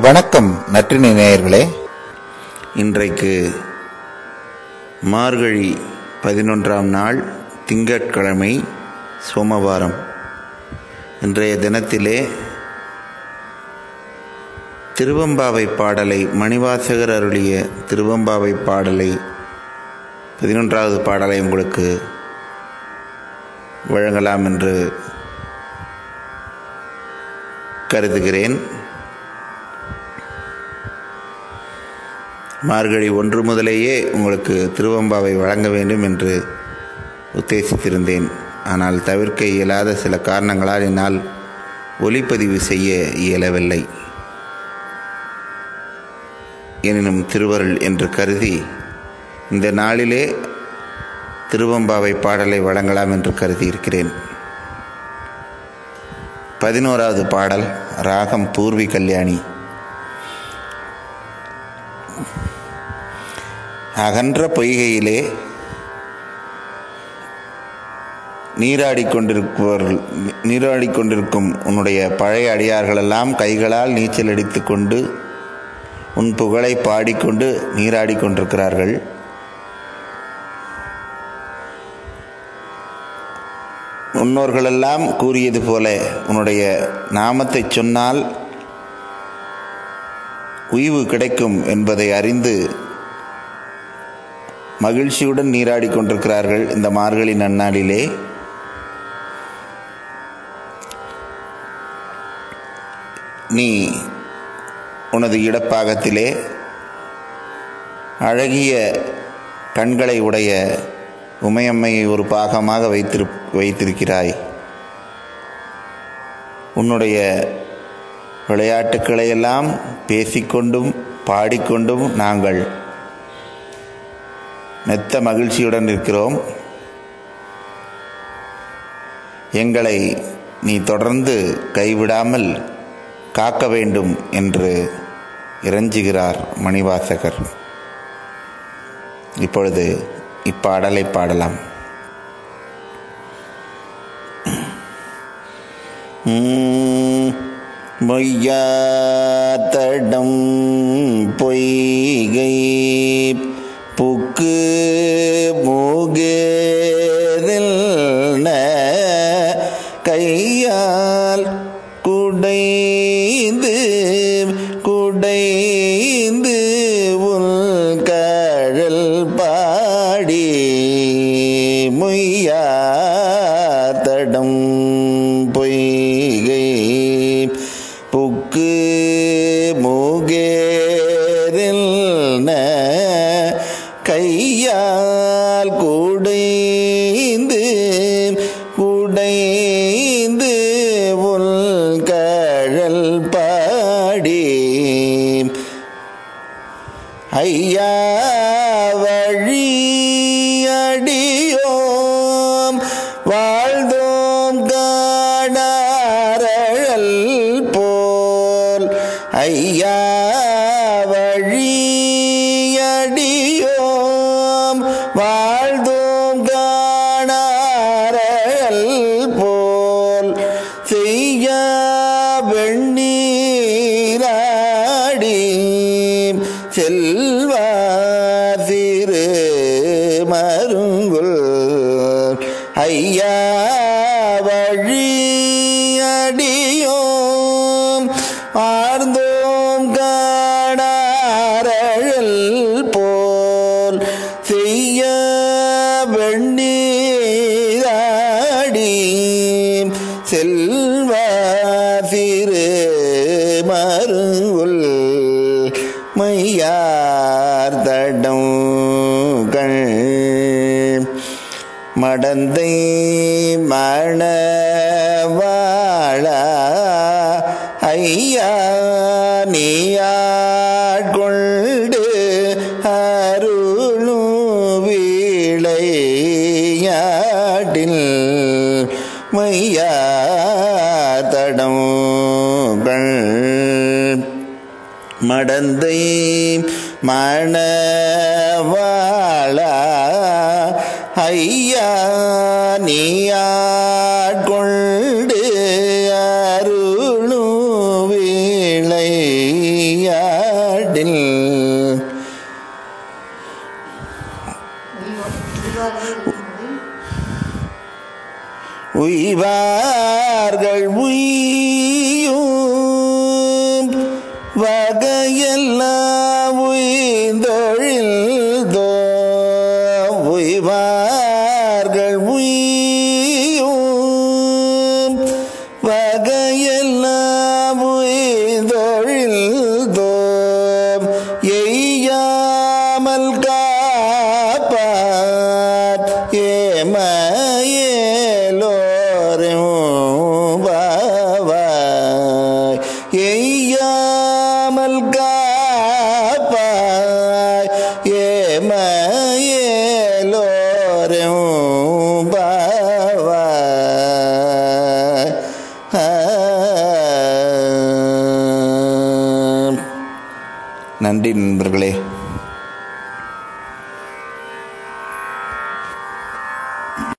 வணக்கம் நற்றினை நேயர்களே. இன்றைக்கு மார்கழி பதினொன்றாம் நாள் திங்கட்கிழமை சோமவாரம். இன்றைய தினத்திலே திருவம்பாவை பாடலை மணிவாசகர் அருளிய திருவம்பாவை பாடலை பதினொன்றாவது பாடலை உங்களுக்கு வழங்கலாம் என்று கருதுகிறேன். மார்கழி ஒன்று முதலேயே உங்களுக்கு திருவம்பாவை வழங்க வேண்டும் என்று உத்தேசித்திருந்தேன். ஆனால் தவிர்க்க இயலாத சில காரணங்களால் என்னால் ஒளிப்பதிவு செய்ய இயலவில்லை. எனினும் திருவருள் என்று கருதி இந்த நாளிலே திருவம்பாவை பாடலை வழங்கலாம் என்று கருதி இருக்கிறேன் பதினோராவது பாடல் ராகம் பூர்வி கல்யாணி. அகன்ற பொய்கையிலே நீராடி கொண்டிருப்பவர்கள் நீராடி கொண்டிருக்கும் உன்னுடைய பழைய அடியார்களெல்லாம் கைகளால் நீச்சல் அடித்து கொண்டு உன் புகழை பாடிக்கொண்டு நீராடி கொண்டிருக்கிறார்கள் முன்னோர்களெல்லாம் கூறியது போல உன்னுடைய நாமத்தை சொன்னால் உய்வு கிடைக்கும் என்பதை அறிந்து மகிழ்ச்சியுடன் நீராடி கொண்டிருக்கிறார்கள் இந்த மார்கழி நன்னாளிலே. நீ உனது இடப்பாகத்திலே அழகிய கண்களை உடைய உமையம்மையை ஒரு பாகமாக வைத்திரு வைத்திருக்கிறாய். உன்னுடைய விளையாட்டுக்களையெல்லாம் பேசிக்கொண்டும் பாடிக்கொண்டும் நாங்கள் மெத்த மகிழ்ச்சியுடன் இருக்கிறோம் எங்களை நீ தொடர்ந்து கைவிடாமல் காக்க வேண்டும் என்று இறைஞ்சுகிறார் மணிவாசகர். இப்பொழுது இப்பாடலை பாடலாம். மொய்யாத்தடம் பொய்கை புக்கு மூகேதில் கையால் குடைந்து குடைந்து உள் கழல் பாடி முய்யாத்தடம் ஐயா வழியடியோம் வாழ்ந்தோம் காணாரழல் போல். ஐயா வழியடியோம் வாழ்ந்தோம் காணாரழல் போல் ஐயா வழியடியோம். ஆர்ந்தோம் காணாரழல் போல். செய்ய வெண்ணீராடி செல்வ சிறு மருங்குல் மடந்தை மணவாழ ஐயா நீயாட்கொண்டு அருளும் வீழையாட்டில் மையா தடம் மடந்தை மணவாழ ஐயா நீ ஆட்கொண்டு அருளும் விளையாடில். உய்வார்கள் உய் எய்யாமல் காப்பார் ஏமையேலோரும் பாவாய் எய்யாமல் காப்பாய் ஏமையேலோரும் பாவாய் நன்றி நண்பர்களே